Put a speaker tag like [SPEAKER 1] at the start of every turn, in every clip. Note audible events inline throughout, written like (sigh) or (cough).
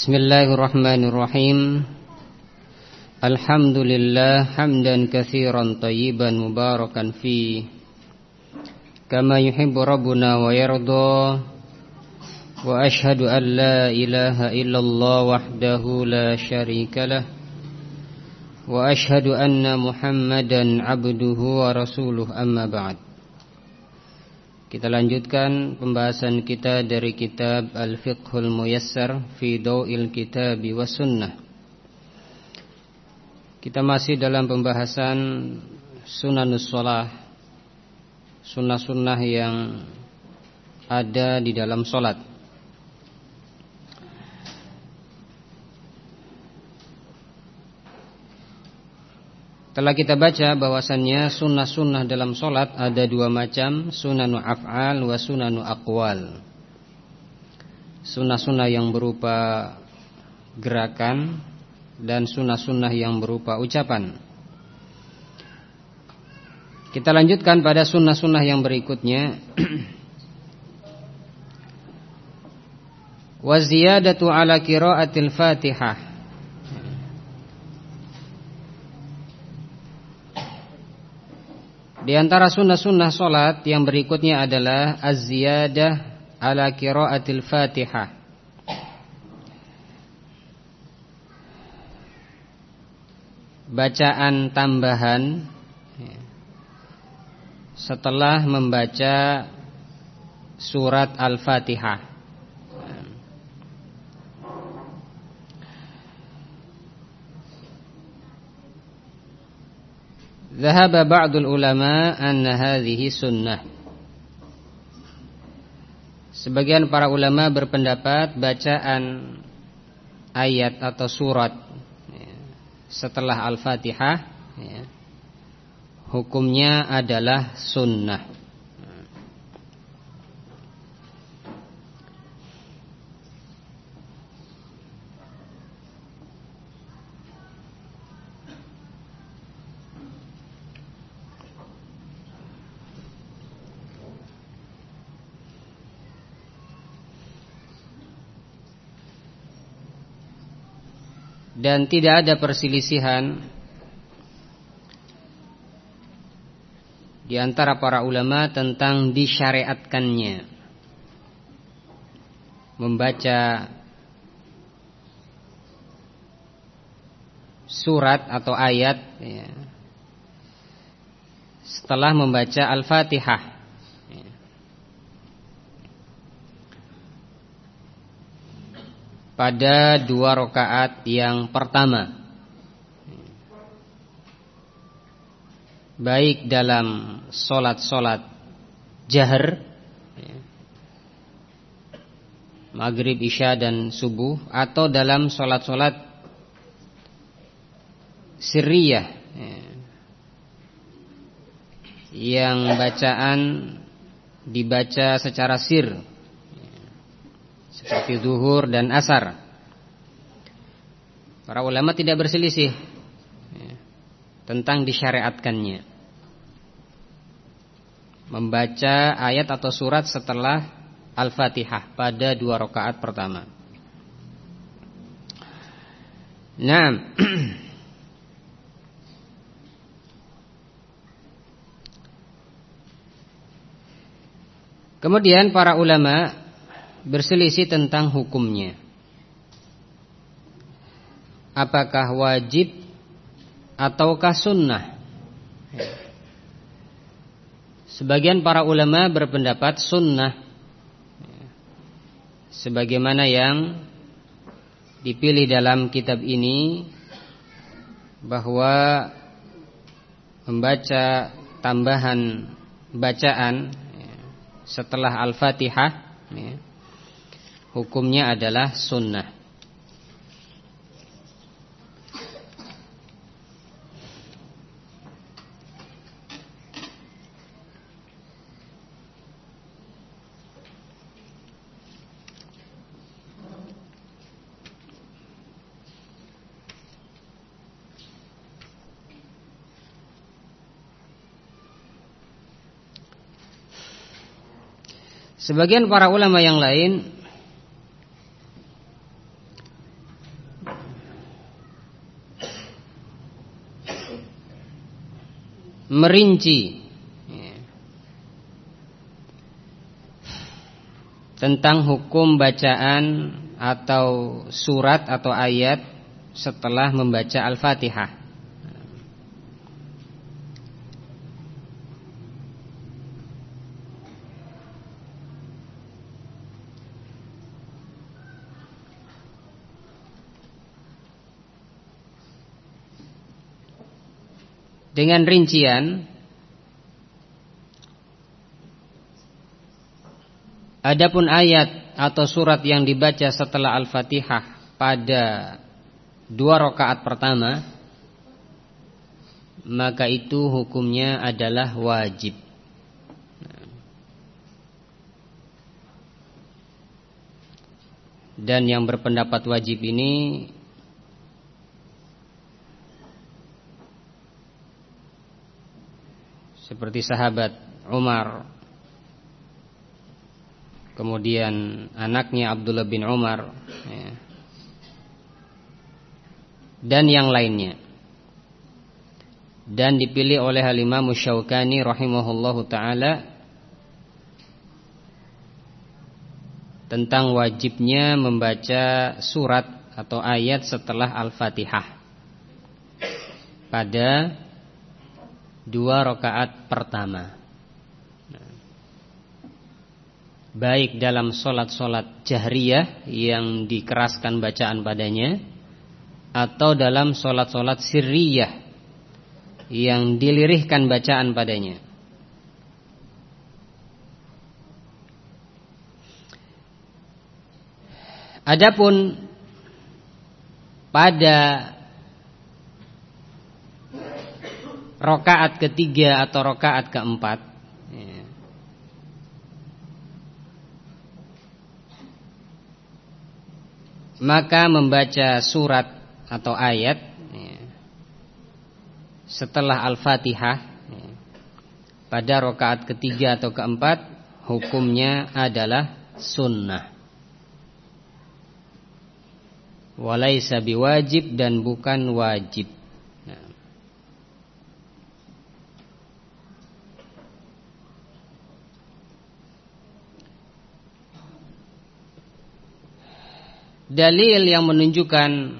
[SPEAKER 1] Bismillahirrahmanirrahim. Alhamdulillah hamdan kathiran taiban, mubarakan fi. Kama yuhibu Rabbuna wa yardha Wa ashadu an la ilaha illallah wahdahu la sharika Wa ashadu anna muhammadan abduhu wa rasuluh amma ba'd. Kita lanjutkan pembahasan kita dari kitab Al-Fiqhul Muyassar fi Daw'il Kitab wa Sunnah. Kita masih dalam pembahasan Sunanus Shalah. Sunnah-sunnah yang ada di dalam solat. Telah kita baca bahwasannya sunnah-sunnah dalam solat ada dua macam Sunanu af'al wa sunanu aqwal. Sunnah-sunnah yang berupa gerakan Dan sunnah-sunnah yang berupa ucapan. Kita lanjutkan pada sunnah-sunnah yang berikutnya. (clears throat) Wa ziyadatu ala kiraatil fatihah Di antara sunnah-sunnah solat yang berikutnya adalah az-ziyadah ala qiraatil Fatihah. Bacaan tambahan setelah membaca surat Al-Fatihah. Zahaba ba'dul ulama anna hadhihi sunnah. Sebagian para ulama berpendapat bacaan ayat atau surat ya, setelah Al-Fatihah ya, hukumnya adalah sunnah. Dan tidak ada perselisihan di antara para ulama tentang disyariatkannya. Membaca surat atau ayat ya, setelah membaca Al-Fatihah pada dua rakaat yang pertama. Baik dalam solat-solat jahar maghrib isya dan subuh atau dalam solat-solat sirriyah yang bacaan dibaca secara sir seperti zuhur dan asar. Para ulama tidak berselisih ya, tentang disyariatkannya membaca ayat atau surat setelah Al-Fatihah pada dua rakaat pertama. Nah, (clears throat) Kemudian para ulama berselisih tentang hukumnya. Apakah wajib ataukah sunnah? Sebagian para ulama berpendapat sunnah Sebagaimana yang dipilih dalam kitab ini Bahwa membaca tambahan bacaan setelah Al-Fatihah hukumnya adalah sunnah. Sebagian para ulama yang lain merinci ya, tentang hukum bacaan atau surat atau ayat setelah membaca Al-Fatihah. Dengan rincian Adapun ayat atau surat yang dibaca setelah Al-Fatihah pada dua rakaat pertama maka itu hukumnya adalah wajib. Dan yang berpendapat wajib ini seperti sahabat Umar. Kemudian anaknya Abdullah bin Umar ya, dan yang lainnya. Dan dipilih oleh Halimah Musyaukani rahimahullahu taala tentang wajibnya membaca surat atau ayat setelah Al-Fatihah. Pada dua rakaat pertama. Baik dalam solat-solat jahriyah yang dikeraskan bacaan padanya Atau dalam solat-solat sirriyah yang dilirihkan bacaan padanya Adapun pada rokaat ketiga atau rokaat keempat. Ya. maka membaca surat atau ayat ya, setelah al-fatihah ya, pada rokaat ketiga atau keempat hukumnya adalah sunnah. Walaisa biwajib dan bukan wajib dalil yang menunjukkan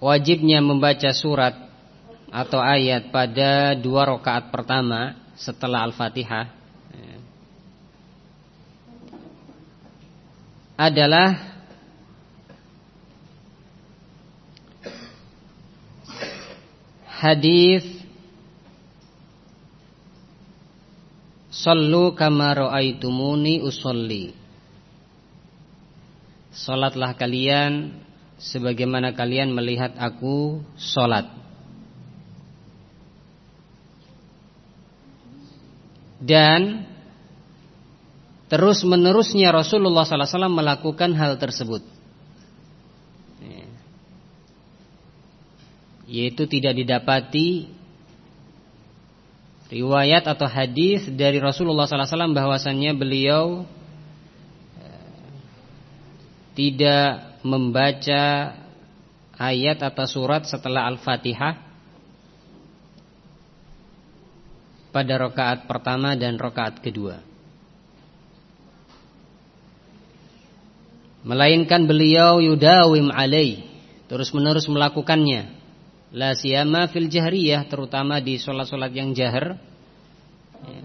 [SPEAKER 1] wajibnya membaca surat atau ayat pada dua rakaat pertama setelah Al-Fatihah adalah hadis Sallu kama ra'aitumuni usolli Solatlah kalian sebagaimana kalian melihat aku solat. Dan terus menerusnya Rasulullah SAW melakukan hal tersebut. Yaitu tidak didapati riwayat atau hadis dari Rasulullah SAW bahwasannya beliau tidak membaca ayat atau surat setelah Al-Fatihah pada rokaat pertama dan rokaat kedua. Melainkan beliau yudawim alaih terus menerus melakukannya. La siyama fil jahriyah terutama di solat-solat yang jahar. Ya.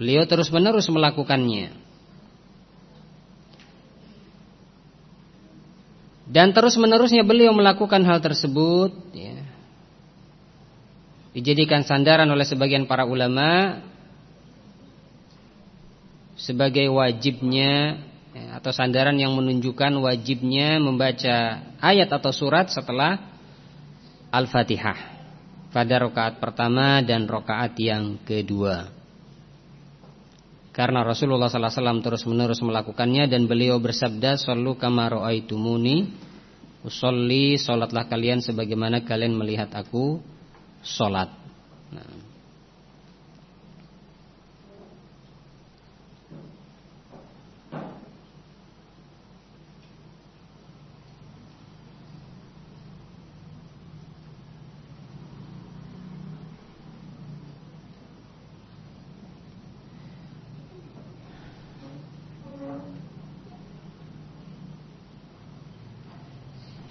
[SPEAKER 1] Beliau terus menerus melakukannya. Dan terus menerusnya beliau melakukan hal tersebut ya, Dijadikan sandaran oleh sebagian para ulama Sebagai wajibnya ya, Atau sandaran yang menunjukkan wajibnya membaca ayat atau surat setelah Al-Fatihah Pada rokaat pertama dan rokaat yang kedua karena Rasulullah SAW terus menerus melakukannya dan beliau bersabda Sallu kama ra'aitumuni Usolli Solatlah kalian sebagaimana kalian melihat aku Solat nah.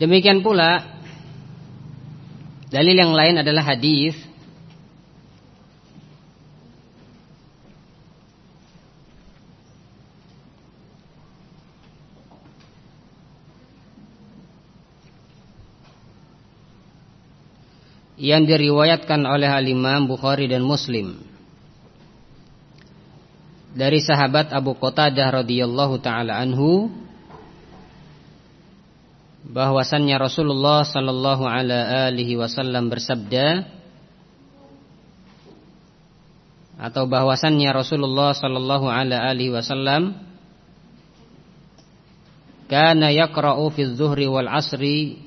[SPEAKER 1] Demikian pula dalil yang lain adalah hadis yang diriwayatkan oleh Al-Imam Bukhari dan Muslim dari sahabat Abu Qatadah radhiyallahu taala anhu bahwasannya Rasulullah sallallahu alaihi wasallam bersabda atau bahwasannya Rasulullah sallallahu alaihi wasallam kana yaqra'u fi adh-dhuhri wal 'asri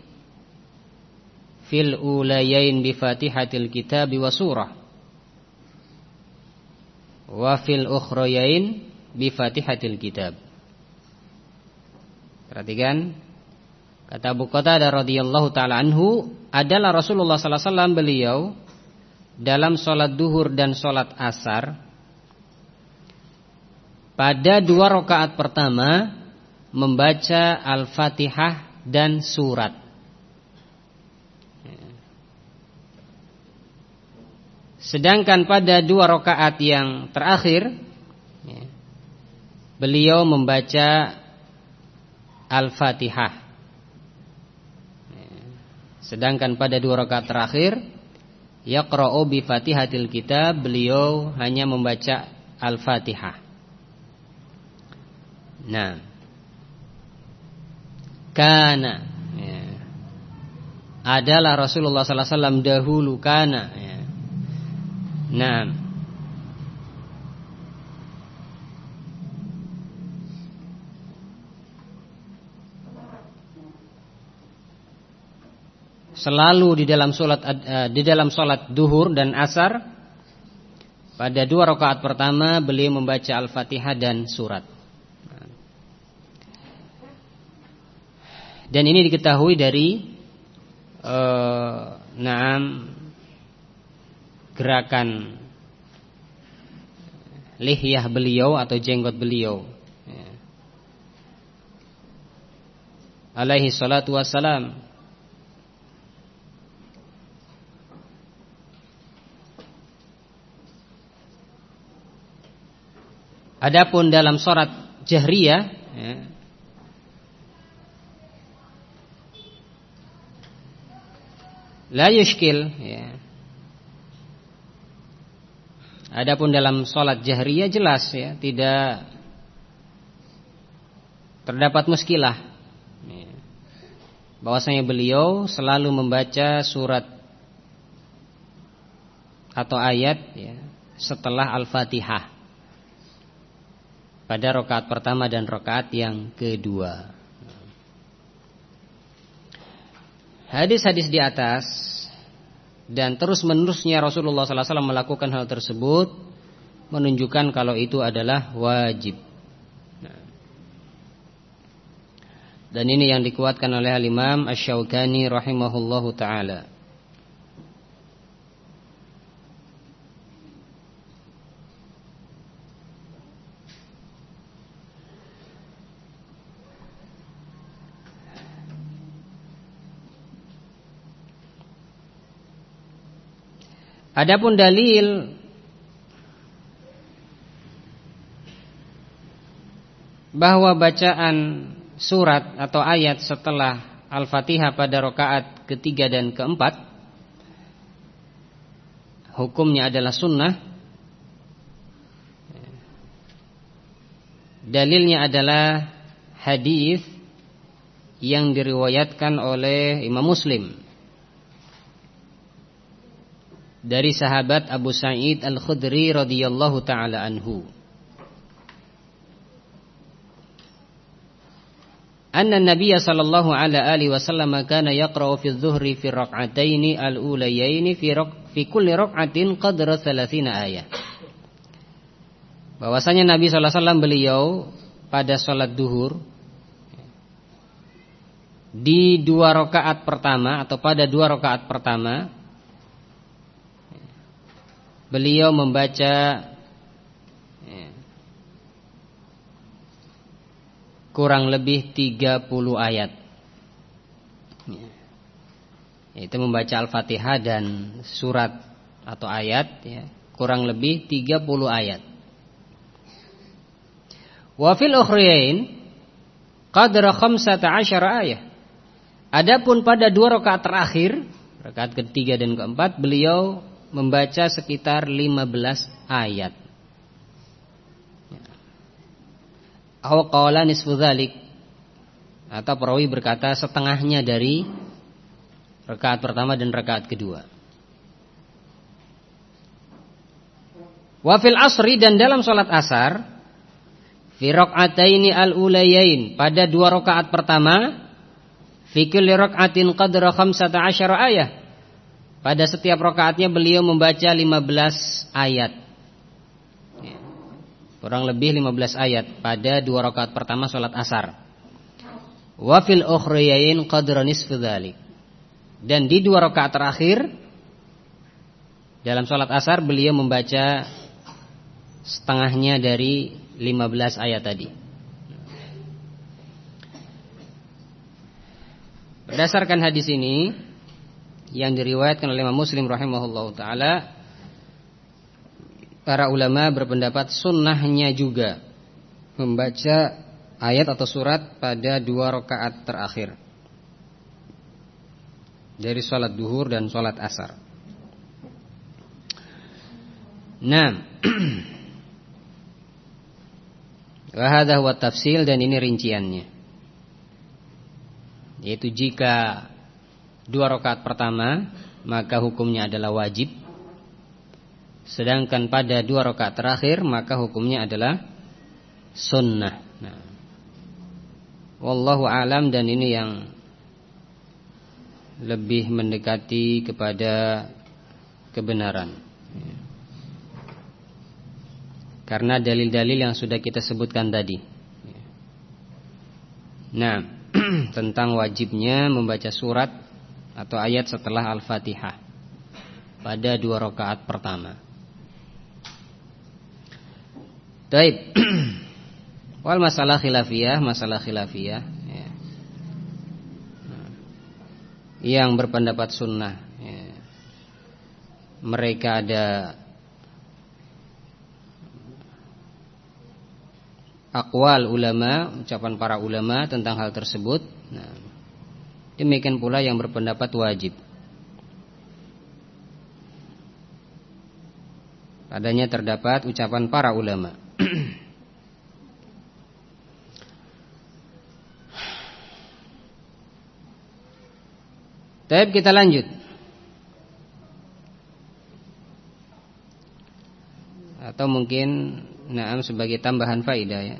[SPEAKER 1] fil ulayain bi Fatihatil Kitab wa surah wa fil ukhrayain bi Fatihatil Kitab. Perhatikan kata Abu Qatadah radhiyallahu taala anhu adalah Rasulullah sallallahu alaihi wasallam beliau dalam sholat duhur dan sholat asar pada dua rakaat pertama membaca Al-Fatihah dan surat. Sedangkan pada dua rakaat yang terakhir Beliau membaca Al-Fatihah Sedangkan pada dua rakaat terakhir Yaqra'u bi fatihatil kitab Beliau hanya membaca Al-Fatihah. Nah. Kana. Ya, Adalah Rasulullah SAW dahulu Kana. Ya, Nah Selalu di dalam sholat uh, di dalam sholat duhur dan asar pada dua rakaat pertama beliau membaca al-fatihah dan surat. Dan ini diketahui dari uh, naam gerakan lihyah beliau atau jenggot beliau. Ya. Alaihi salatu wassalam. Adapun dalam surat jahriyah ya, la yushkil ya, Adapun dalam sholat jahriyah jelas ya, tidak terdapat muskilah. Ya. Bahwasanya beliau selalu membaca surat atau ayat ya, setelah Al-Fatihah pada rokaat pertama dan rokaat yang kedua. Hadis-hadis di atas dan terus menerusnya Rasulullah SAW melakukan hal tersebut menunjukkan kalau itu adalah wajib. Dan ini yang dikuatkan oleh Al-Imam Ash-Shawqani rahimahullahu taala. Adapun dalil bahwa bacaan surat atau ayat setelah Al-Fatihah pada rakaat ketiga dan keempat hukumnya adalah sunnah. Dalilnya adalah hadis yang diriwayatkan oleh Imam Muslim dari sahabat Abu Sa'id Al-Khudri radhiyallahu taala anhu. Anna Nabiy sallallahu alaihi wasallam kana yaqra'u fi adh-dhuhri fi rak'ataini al-ulayaini fi fi kulli qadra 30 ayat. Bahwasanya Nabi sallallahu beliau pada salat duhur di dua rakaat pertama atau pada dua rakaat pertama beliau membaca ya, kurang lebih 30 ayat. ya. Yaitu membaca Al-Fatihah dan surat atau ayat ya, kurang lebih 30 ayat. Wa fil ukhriyain qadra 15 ayat. Adapun pada dua rakaat terakhir, rakaat ketiga dan keempat, beliau membaca sekitar 15 ayat. Aw qala nisfu dzalik atau perawi berkata setengahnya dari rakaat pertama dan rakaat kedua. Wafil asri dan dalam sholat asar fi raq'ataini al-ulayain pada dua rakaat pertama fi kulli raq'atin qadra 15 ayat. Pada setiap rakaatnya beliau membaca 15 ayat. Ya. Kurang lebih 15 ayat pada dua rakaat pertama salat asar. Wa fil ukhrayain qadra nisfu Dan di dua rakaat terakhir dalam salat asar beliau membaca setengahnya dari 15 ayat tadi. Berdasarkan hadis ini yang diriwayatkan oleh Imam Muslim rahimahullahu taala para ulama berpendapat sunnahnya juga membaca ayat atau surat pada dua rakaat terakhir dari sholat duhur dan sholat asar. Nah, (clears throat) Wahada huwa tafsil dan ini rinciannya. Yaitu jika dua rakaat pertama maka hukumnya adalah wajib. Sedangkan pada dua rakaat terakhir maka hukumnya adalah sunnah. Nah. Wallahu alam dan ini yang lebih mendekati kepada kebenaran. Karena dalil-dalil yang sudah kita sebutkan tadi Nah (clears throat) Tentang wajibnya membaca surat Atau ayat setelah Al-Fatihah Pada dua rakaat pertama Baik (clears throat) Wal masalah khilafiyah Masalah khilafiyah ya. Nah. Yang berpendapat sunnah ya. Mereka ada akwal ulama, ucapan para ulama tentang hal tersebut. Nah, demikian pula yang berpendapat wajib. Padanya terdapat ucapan para ulama. Tapi kita lanjut. Atau mungkin Nah, sebagai tambahan faidah ya.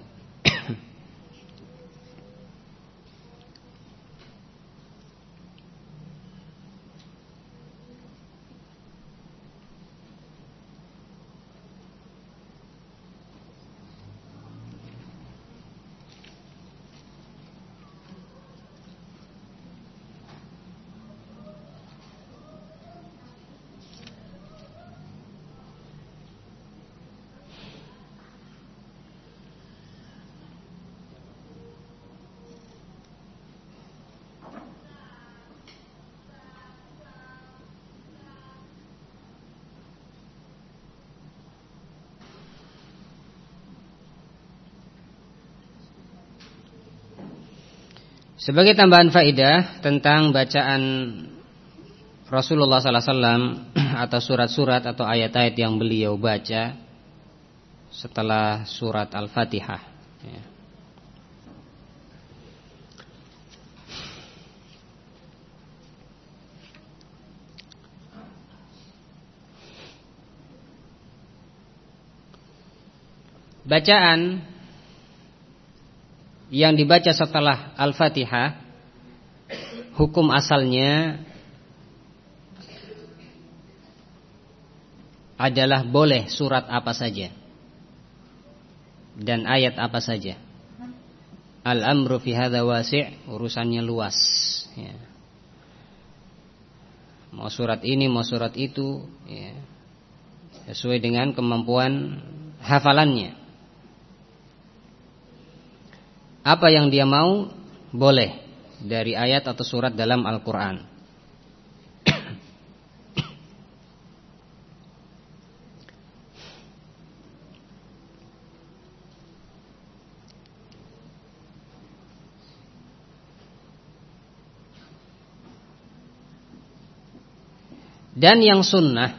[SPEAKER 1] Sebagai tambahan faidah tentang bacaan Rasulullah SAW (clears throat) atau surat-surat atau ayat-ayat yang beliau baca setelah surat Al-Fatihah. Ya. Bacaan yang dibaca setelah Al-Fatihah hukum asalnya adalah boleh surat apa saja dan ayat apa saja. Al-amru fi hadza wasi' urusannya luas ya. Mau surat ini, mau surat itu ya. Sesuai dengan kemampuan hafalannya. Apa yang dia mau boleh dari ayat atau surat dalam Al-Qur'an. Dan yang sunnah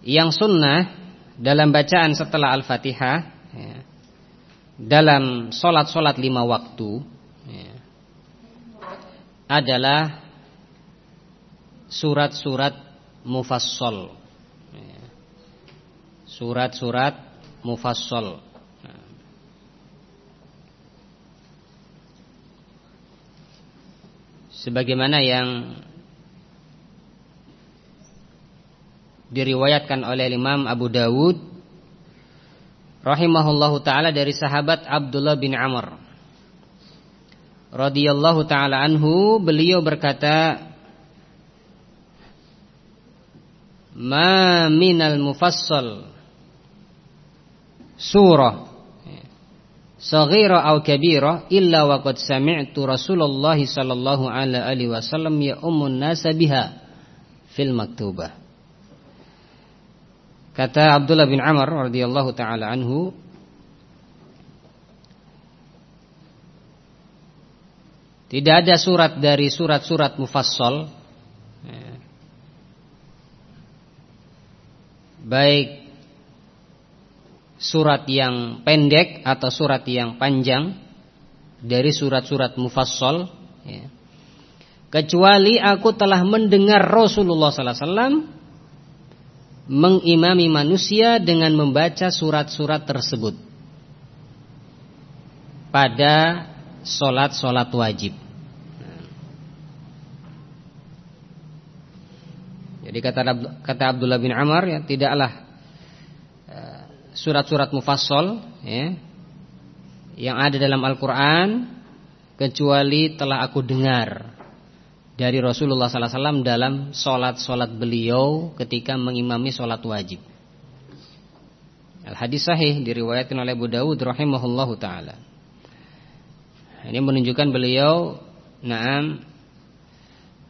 [SPEAKER 1] Yang sunnah Dalam bacaan setelah Al-Fatihah Dalam solat-solat lima waktu ya, Adalah Surat-surat Mufassal ya, Surat-surat Mufassal sebagaimana yang diriwayatkan oleh Imam Abu Dawud rahimahullahu taala dari sahabat Abdullah bin Amr radhiyallahu taala anhu beliau berkata ma minal mufassal surah saghira aw kabira illa wa qad sami'tu Rasulullah sallallahu alaihi wasallam ya ummun nasa biha fil maktubah. Kata Abdullah bin Amr radhiyallahu taala anhu Tidak ada surat dari surat-surat mufassal. Baik surat yang pendek atau surat yang panjang dari surat-surat mufassal ya. kecuali aku telah mendengar Rasulullah wasallam mengimami manusia dengan membaca surat-surat tersebut pada solat-solat wajib. Jadi kata kata Abdullah bin Amr ya tidaklah surat-surat mufassal ya, yang ada dalam Al-Quran kecuali telah aku dengar dari Rasulullah SAW dalam solat-solat beliau ketika mengimami solat wajib. Al hadis sahih diriwayatkan oleh Abu Dawud rahimahullahu taala. Ini menunjukkan beliau naam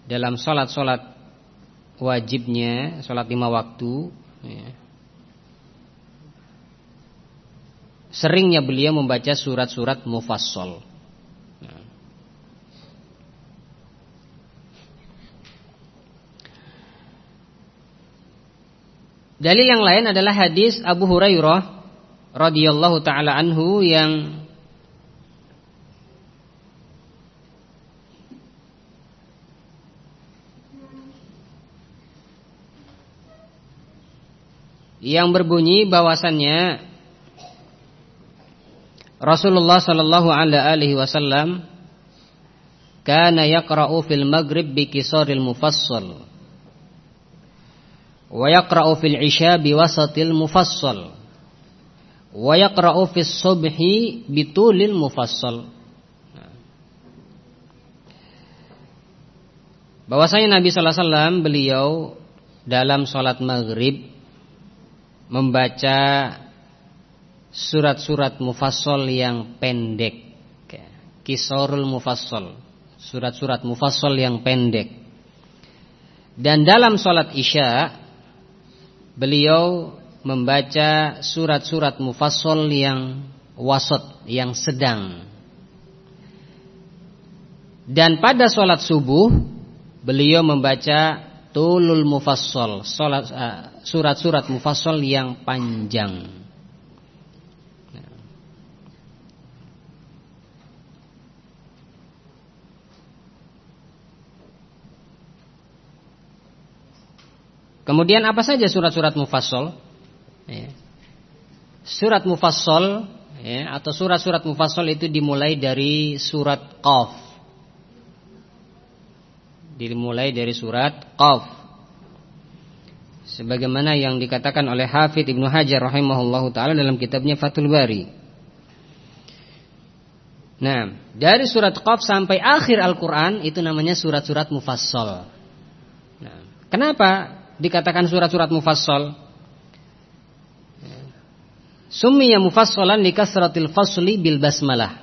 [SPEAKER 1] dalam solat-solat wajibnya, solat lima waktu, ya, seringnya beliau membaca surat-surat mufassal. Dalil yang lain adalah hadis Abu Hurairah radhiyallahu taala anhu yang yang berbunyi bahwasannya Rasulullah sallallahu alaihi wasallam kana yaqra'u fil maghrib bi kisaril mufassal wa yaqra'u fil isya bi wasatil mufassal wa yaqra'u fis subhi bi tulil mufassal Bahwasanya Nabi sallallahu alaihi wasallam beliau dalam salat maghrib membaca surat-surat mufassal yang pendek. Kisorul mufassal, surat-surat mufassal yang pendek. Dan dalam sholat isya beliau membaca surat-surat mufassal yang wasat, yang sedang. Dan pada sholat subuh beliau membaca tulul mufassal, eh, surat-surat mufassal yang panjang. Kemudian apa saja surat-surat mufassal? Ya. Surat mufassal ya, atau surat-surat mufassal itu dimulai dari surat Qaf. Dimulai dari surat Qaf. Sebagaimana yang dikatakan oleh Hafidh Ibnu Hajar rahimahullahu taala dalam kitabnya Fathul Bari. Nah, dari surat Qaf sampai akhir Al-Qur'an itu namanya surat-surat mufassal. Nah, kenapa dikatakan surat-surat mufassal. Summiya mufassalan likasratil fasli bil basmalah.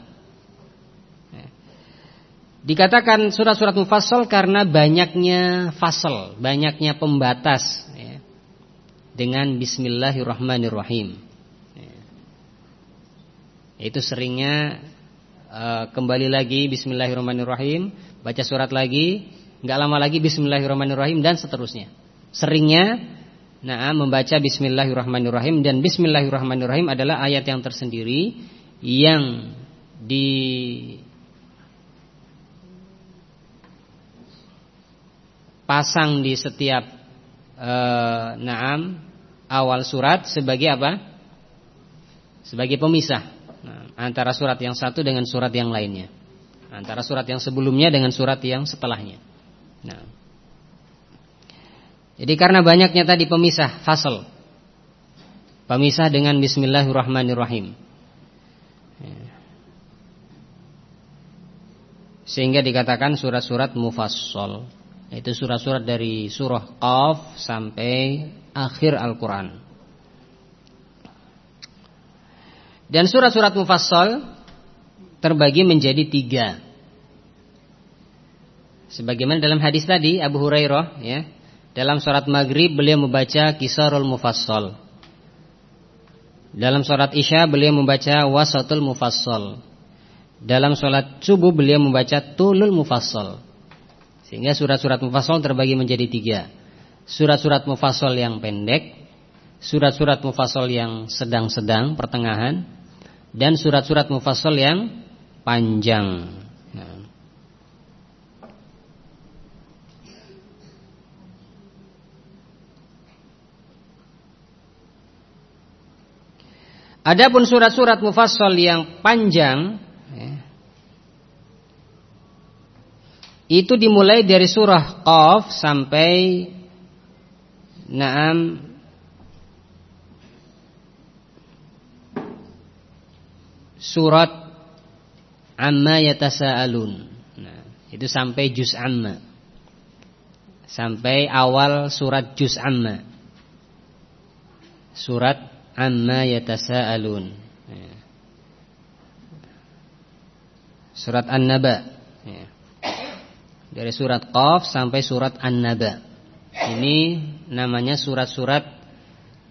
[SPEAKER 1] Dikatakan surat-surat mufassal karena banyaknya fasal, banyaknya pembatas ya, dengan Bismillahirrahmanirrahim. Itu seringnya uh, kembali lagi Bismillahirrahmanirrahim, baca surat lagi, nggak lama lagi Bismillahirrahmanirrahim dan seterusnya. Seringnya Nah, membaca Bismillahirrahmanirrahim dan Bismillahirrahmanirrahim adalah ayat yang tersendiri yang dipasang di setiap uh, naam awal surat sebagai apa? Sebagai pemisah nah, antara surat yang satu dengan surat yang lainnya, antara surat yang sebelumnya dengan surat yang setelahnya. Nah. Jadi karena banyaknya tadi pemisah fasal. Pemisah dengan bismillahirrahmanirrahim. Sehingga dikatakan surat-surat mufassal. Itu surat-surat dari surah Qaf sampai akhir Al-Qur'an. Dan surat-surat mufassal terbagi menjadi tiga. Sebagaimana dalam hadis tadi Abu Hurairah ya, dalam surat maghrib beliau membaca kisarul mufassal. Dalam surat isya beliau membaca wasatul mufassal. Dalam surat subuh beliau membaca tulul mufassal. Sehingga surat-surat mufassal terbagi menjadi tiga. Surat-surat mufassal yang pendek, surat-surat mufassal yang sedang-sedang pertengahan, dan surat-surat mufassal yang panjang. Adapun surat-surat mufassal yang panjang ya, itu dimulai dari surah Qaf sampai Naam surat Amma yatasaalun. Nah, itu sampai juz Amma. Sampai awal surat juz Amma. Surat amma yatasaalun. Ya. Surat An-Naba. Ya. Dari surat Qaf sampai surat An-Naba. Ini namanya surat-surat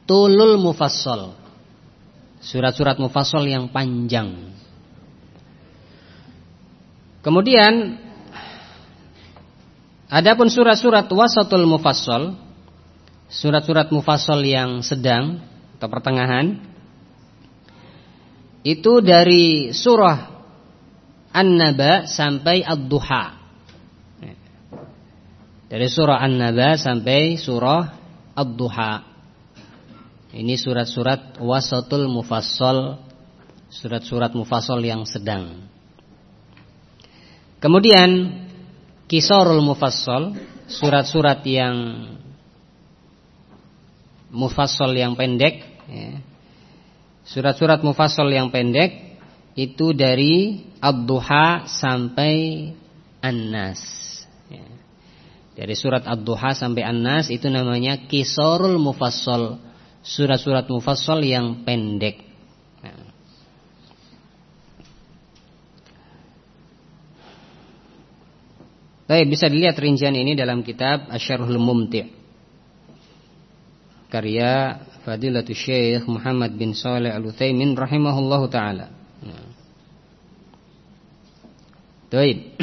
[SPEAKER 1] tulul mufassal. Surat-surat mufassal yang panjang. Kemudian adapun surat-surat wasatul mufassal, surat-surat mufassal yang sedang atau pertengahan itu dari surah An-Naba sampai Ad-Duha. Dari surah An-Naba sampai surah Ad-Duha. Ini surat-surat wasatul mufassal, surat-surat mufassal yang sedang. Kemudian kisarul mufassal, surat-surat yang mufassal yang pendek ya. Surat-surat mufassal yang pendek itu dari Ad-Duha sampai An-Nas. Ya. Dari surat Ad-Duha sampai An-Nas itu namanya Kisarul Mufassal. Surat-surat mufassal yang pendek. Ya. Baik, bisa dilihat rincian ini dalam kitab Asyarhul Mumti' karya Fadilatul Syekh Muhammad bin Saleh Al-Utsaimin rahimahullahu taala. Nah. Baik.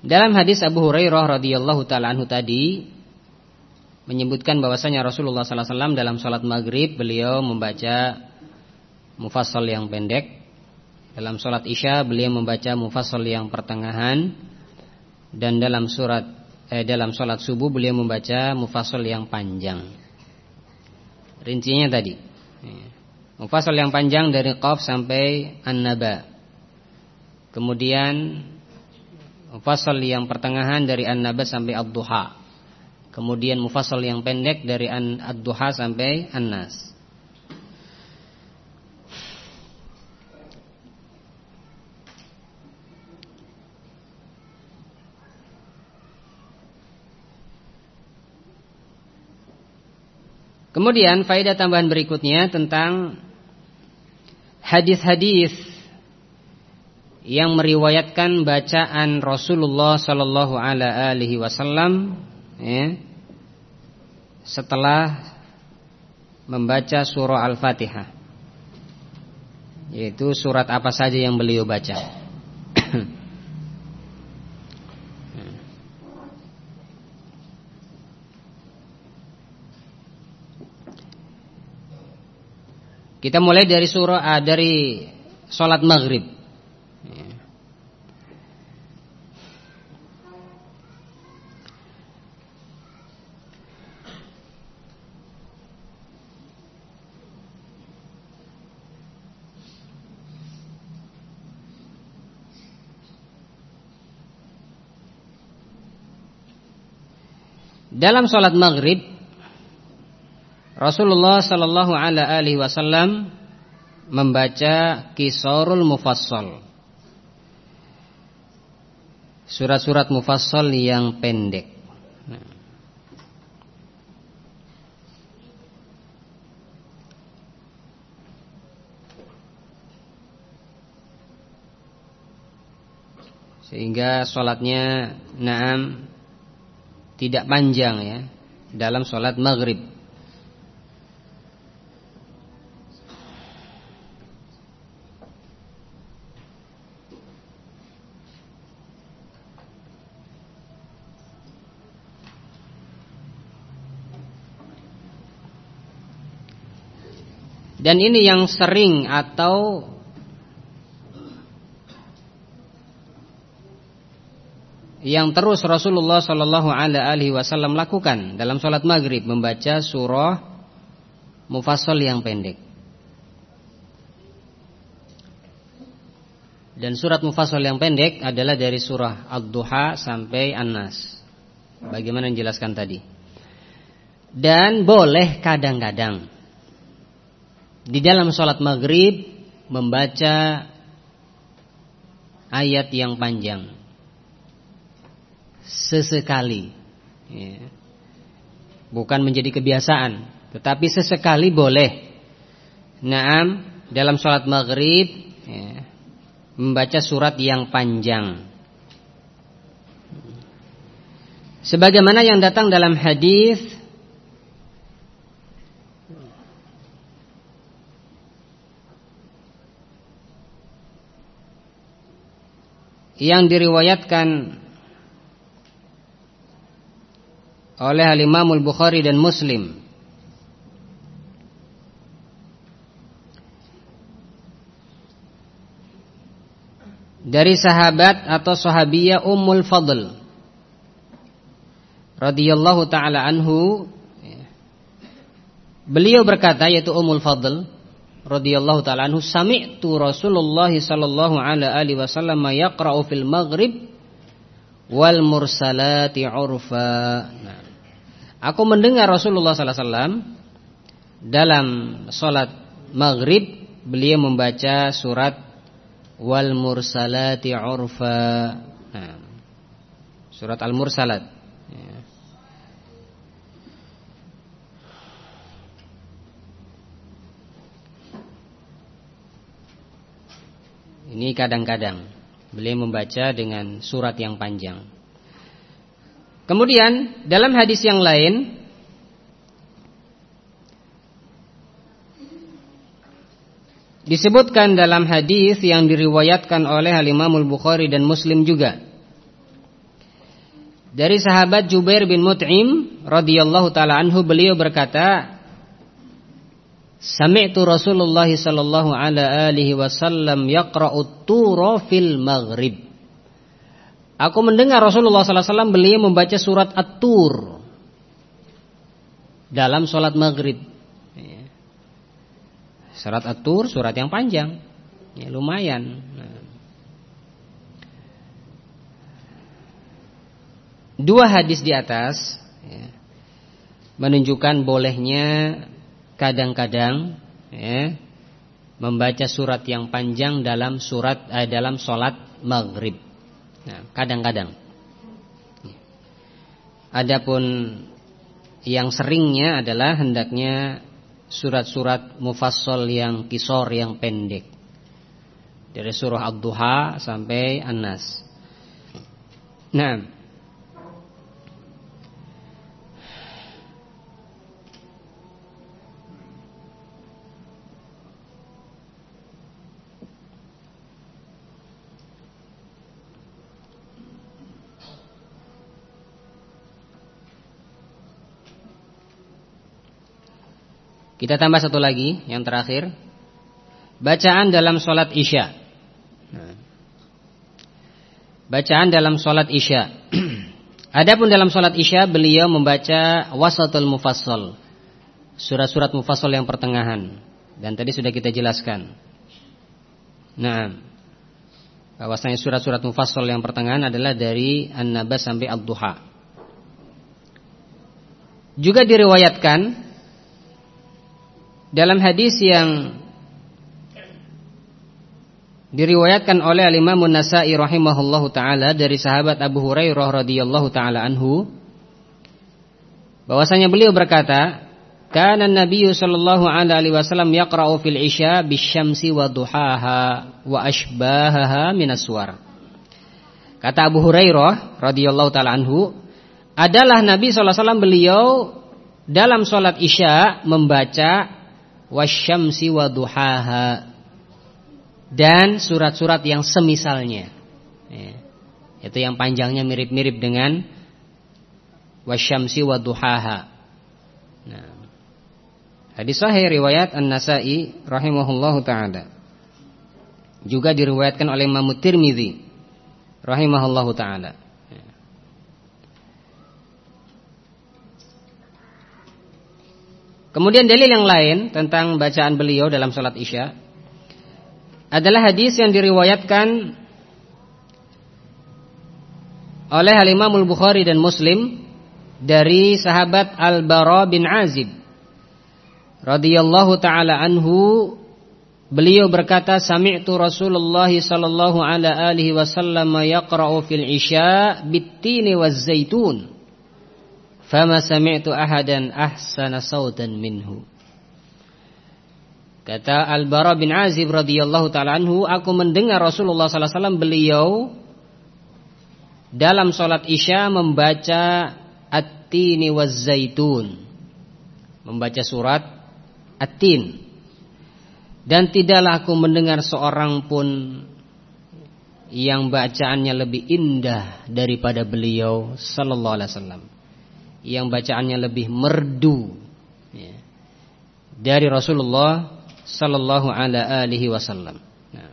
[SPEAKER 1] Dalam hadis Abu Hurairah radhiyallahu taala anhu tadi menyebutkan bahwasanya Rasulullah SAW dalam sholat maghrib beliau membaca mufassal yang pendek. Dalam sholat isya beliau membaca mufassal yang pertengahan. Dan dalam surat eh, dalam sholat subuh beliau membaca mufassal yang panjang. Rincinya tadi. Mufassal yang panjang dari Qaf sampai An-Naba. Kemudian mufassal yang pertengahan dari An-Naba sampai Ad-Duha. Kemudian mufassal yang pendek dari an ad-duha sampai an-nas. Kemudian faedah tambahan berikutnya tentang hadis-hadis yang meriwayatkan bacaan Rasulullah sallallahu alaihi wasallam ya, setelah membaca surah Al-Fatihah, yaitu surat apa saja yang beliau baca. Kita mulai dari surah uh, dari salat maghrib. Dalam sholat maghrib Rasulullah sallallahu alaihi wasallam membaca Kisarul Mufassal. Surat-surat mufassal yang pendek. Sehingga sholatnya naam tidak panjang ya dalam sholat maghrib. Dan ini yang sering atau yang terus Rasulullah Shallallahu Alaihi Wasallam lakukan dalam sholat maghrib membaca surah mufassal yang pendek. Dan surat mufassal yang pendek adalah dari surah Ad-Duha sampai An-Nas. Bagaimana yang dijelaskan tadi. Dan boleh kadang-kadang di dalam sholat maghrib membaca ayat yang panjang sesekali. Ya. bukan menjadi kebiasaan tetapi sesekali boleh. Naam dalam sholat maghrib ya, membaca surat yang panjang. Sebagaimana yang datang dalam hadis yang diriwayatkan oleh Al-Imamul Bukhari dan Muslim dari sahabat atau sahabiyah Ummul Fadl radhiyallahu taala anhu beliau berkata yaitu Ummul Fadl radhiyallahu taala anhu sami'tu Rasulullah sallallahu alaihi wasallam yaqra'u fil maghrib wal mursalati urfa. Nah, aku mendengar Rasulullah sallallahu alaihi wasallam dalam salat maghrib beliau membaca surat wal mursalati urfa. Nah, surat al-mursalat Ini kadang-kadang beliau membaca dengan surat yang panjang. Kemudian dalam hadis yang lain disebutkan dalam hadis yang diriwayatkan oleh Al Imamul Bukhari dan Muslim juga dari sahabat Jubair bin Mut'im radhiyallahu taala anhu beliau berkata Sami'tu Rasulullah sallallahu alaihi wasallam yaqra'u tura fil maghrib. Aku mendengar Rasulullah wasallam beliau membaca surat At-Tur dalam salat maghrib. Ya. Surat At-Tur surat yang panjang. Ya, lumayan. Nah. Dua hadis di atas ya, menunjukkan bolehnya kadang-kadang ya, membaca surat yang panjang dalam surat eh, dalam solat maghrib. Nah, kadang-kadang. Adapun yang seringnya adalah hendaknya surat-surat mufassal yang kisor yang pendek. Dari surah Ad-Duha sampai An-Nas. Nah, Kita tambah satu lagi yang terakhir. Bacaan dalam sholat isya. Bacaan dalam sholat isya. (clears throat) Adapun dalam sholat isya beliau membaca wasatul mufassal. Surat-surat mufassal yang pertengahan. Dan tadi sudah kita jelaskan. Nah, bahwasanya surat-surat mufassal yang pertengahan adalah dari An-Naba sampai Ad-Duha. Juga diriwayatkan dalam hadis yang diriwayatkan oleh Imam An-Nasa'i rahimahullahu taala dari sahabat Abu Hurairah radhiyallahu taala anhu bahwasanya beliau berkata, "Kana Nabi sallallahu alaihi wasallam yaqra'u fil isya bisyamsi wa duhaha wa ashbahaha minas suwar." Kata Abu Hurairah radhiyallahu taala anhu, adalah Nabi sallallahu alaihi wasallam beliau dalam salat Isya membaca wasyamsi waduhaha dan surat-surat yang semisalnya. Ya. itu yang panjangnya mirip-mirip dengan wasyamsi waduhaha nah. Hadis sahih riwayat An-Nasa'i rahimahullahu taala. Juga diriwayatkan oleh Imam Tirmizi rahimahullahu taala Kemudian dalil yang lain tentang bacaan beliau dalam salat Isya adalah hadis yang diriwayatkan oleh Al-Imam Al-Bukhari dan Muslim dari sahabat Al-Bara bin Azib radhiyallahu taala anhu. Beliau berkata sami'tu Rasulullah sallallahu alaihi wasallam yaqra'u fil isya bit-tini waz-zaitun Fama sami'tu ahadan ahsana sautan minhu. Kata Al-Bara bin Azib radhiyallahu taala anhu, aku mendengar Rasulullah sallallahu alaihi wasallam beliau dalam salat Isya membaca At-Tini waz-Zaitun. Membaca surat At-Tin. Dan tidaklah aku mendengar seorang pun yang bacaannya lebih indah daripada beliau sallallahu alaihi wasallam yang bacaannya lebih merdu ya, dari Rasulullah sallallahu alaihi wasallam. Nah.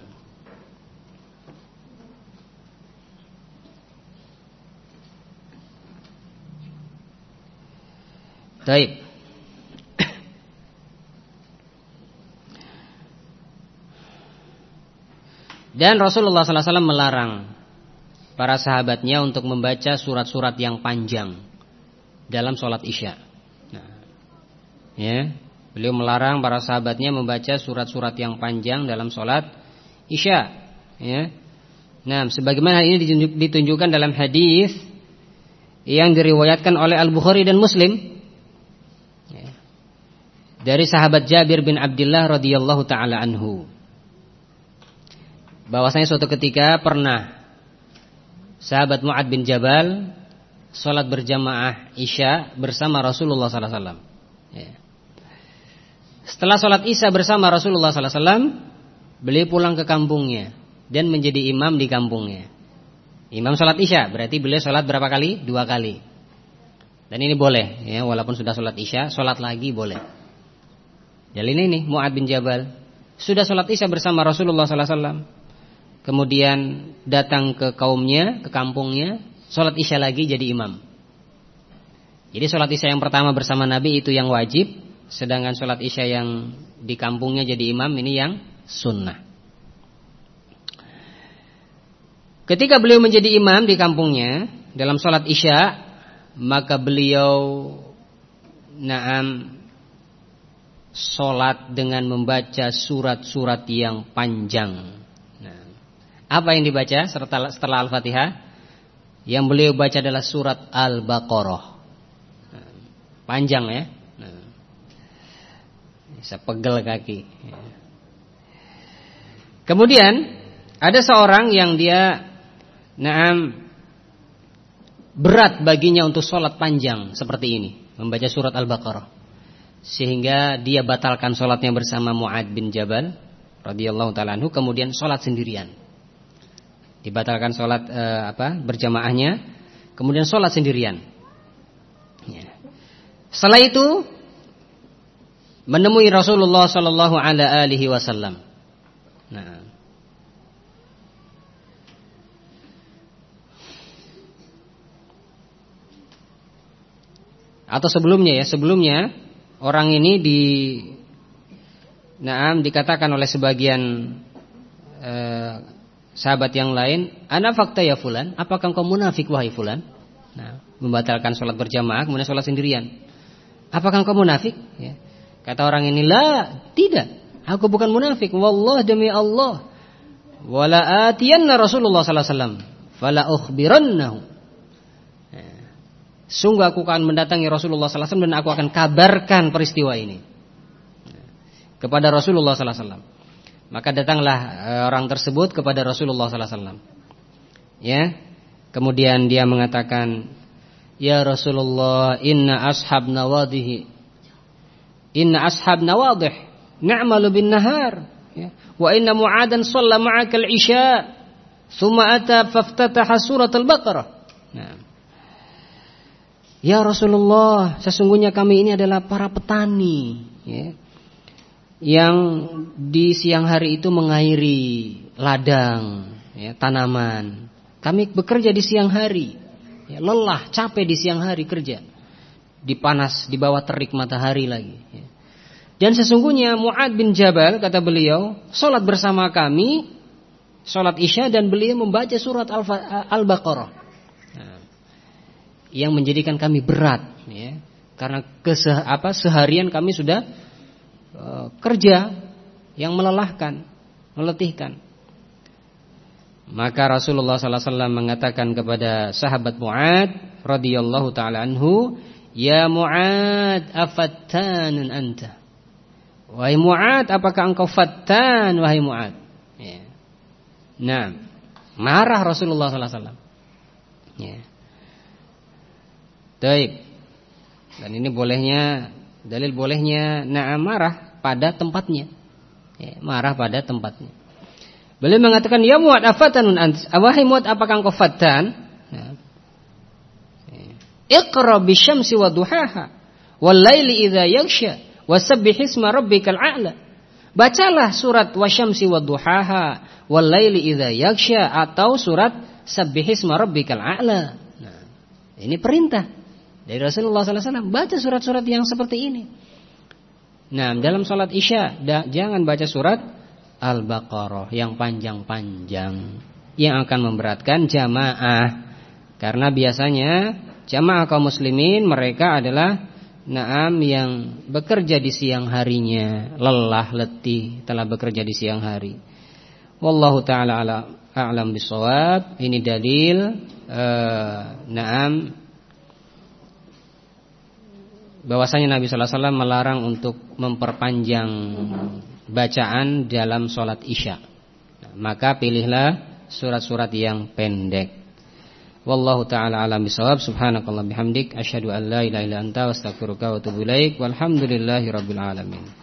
[SPEAKER 1] Taib. Dan Rasulullah sallallahu alaihi wasallam melarang para sahabatnya untuk membaca surat-surat yang panjang dalam sholat isya. Nah, ya, beliau melarang para sahabatnya membaca surat-surat yang panjang dalam sholat isya. Ya. Nah, sebagaimana ini ditunjukkan dalam hadis yang diriwayatkan oleh Al Bukhari dan Muslim ya. dari sahabat Jabir bin Abdullah radhiyallahu taala anhu bahwasanya suatu ketika pernah sahabat Muad bin Jabal sholat berjamaah isya bersama Rasulullah Sallallahu Alaihi. Ya. Setelah sholat isya bersama Rasulullah Wasallam, beliau pulang ke kampungnya dan menjadi imam di kampungnya. Imam sholat isya berarti beliau sholat berapa kali? Dua kali. Dan ini boleh, ya, walaupun sudah sholat isya, sholat lagi boleh. Jadi ini nih Muad bin Jabal sudah sholat isya bersama Rasulullah Wasallam. Kemudian datang ke kaumnya, ke kampungnya, Sholat isya lagi jadi imam. Jadi sholat isya yang pertama bersama Nabi itu yang wajib Sedangkan sholat isya yang di kampungnya jadi imam ini yang sunnah. Ketika beliau menjadi imam di kampungnya Dalam sholat isya Maka beliau Naam Sholat dengan membaca surat-surat yang panjang. Nah, Apa yang dibaca setelah, setelah Al-Fatihah? Yang beliau baca adalah surat Al-Baqarah. panjang ya. Bisa pegel kaki. Kemudian ada seorang yang dia naam berat baginya untuk sholat panjang seperti ini, membaca surat Al-Baqarah. Sehingga dia batalkan sholatnya bersama Mu'ad bin Jabal radhiyallahu taala kemudian sholat sendirian. Dibatalkan sholat eh, apa? berjamaahnya, kemudian sholat sendirian. Ya. Setelah itu menemui Rasulullah sallallahu alaihi wasallam. Nah. Atau sebelumnya ya, sebelumnya orang ini di Naam dikatakan oleh sebagian eh, sahabat yang lain, "Ana fakta ya fulan, apakah engkau munafik wahai fulan?" Nah, membatalkan sholat berjamaah kemudian sholat sendirian. Apakah engkau munafik? Ya. Kata orang ini, "La, tidak. Aku bukan munafik. Wallah demi Allah. Wala atiyanna Rasulullah sallallahu alaihi wasallam, fala ukhbirannahu." Ya. Sungguh aku akan mendatangi Rasulullah sallallahu dan aku akan kabarkan peristiwa ini kepada Rasulullah sallallahu. Maka datanglah eh, orang tersebut kepada Rasulullah sallallahu alaihi wasallam. Ya. Kemudian dia mengatakan, "Ya Rasulullah, inna ashab nawadihi Inna ashab nawadih na'malu bin nahar ya. Wa inna mu'adan shalla ma'aka al-isya Thumma ata faftataha surat al-Baqarah nah. Ya Rasulullah Sesungguhnya kami ini adalah para petani ya yang di siang hari itu mengairi ladang, ya, tanaman. Kami bekerja di siang hari, ya, lelah, capek di siang hari kerja, di panas, di bawah terik matahari lagi. Ya. Dan sesungguhnya Muad bin Jabal kata beliau, sholat bersama kami, sholat isya dan beliau membaca surat Al-Baqarah, nah, yang menjadikan kami berat, ya, karena kese apa seharian kami sudah Eh, kerja yang melelahkan, meletihkan. Maka Rasulullah sallallahu alaihi wasallam mengatakan kepada sahabat Muad radhiyallahu taala anhu, "Ya Muad, afattanun anta?" Wahai Muad, apakah engkau fattan wahai Muad? Ya. Nah, marah Rasulullah sallallahu alaihi wasallam. Ya. Baik. Dan ini bolehnya dalil bolehnya na'am marah pada tempatnya. Ya, marah pada tempatnya. Beliau mengatakan, "Ya Muad, afatanun ant? Wahai Muad, apakah engkau fatan?" Ya. ya. Iqra bisyamsi wa duhaha wal laili idza yaghsha wasabbih isma rabbikal a'la. Bacalah surat wasyamsi wa duhaha wal laili idza yaghsha atau surat sabbih isma rabbikal a'la. Nah, ini perintah dari Rasulullah sallallahu alaihi wasallam, baca surat-surat yang seperti ini. Nah, dalam sholat isya jangan baca surat Al-Baqarah yang panjang-panjang yang akan memberatkan jamaah. Karena biasanya jamaah kaum muslimin mereka adalah naam yang bekerja di siang harinya, lelah, letih, telah bekerja di siang hari. Wallahu taala a'lam bisawab. Ini dalil uh, naam bahwasanya Nabi sallallahu alaihi wasallam melarang untuk memperpanjang bacaan dalam sholat isya. maka pilihlah surat-surat yang pendek. Wallahu taala alam bisawab. Subhanakallah bihamdik asyhadu an la ilaha illa anta astaghfiruka wa atubu ilaik. Walhamdulillahirabbil alamin.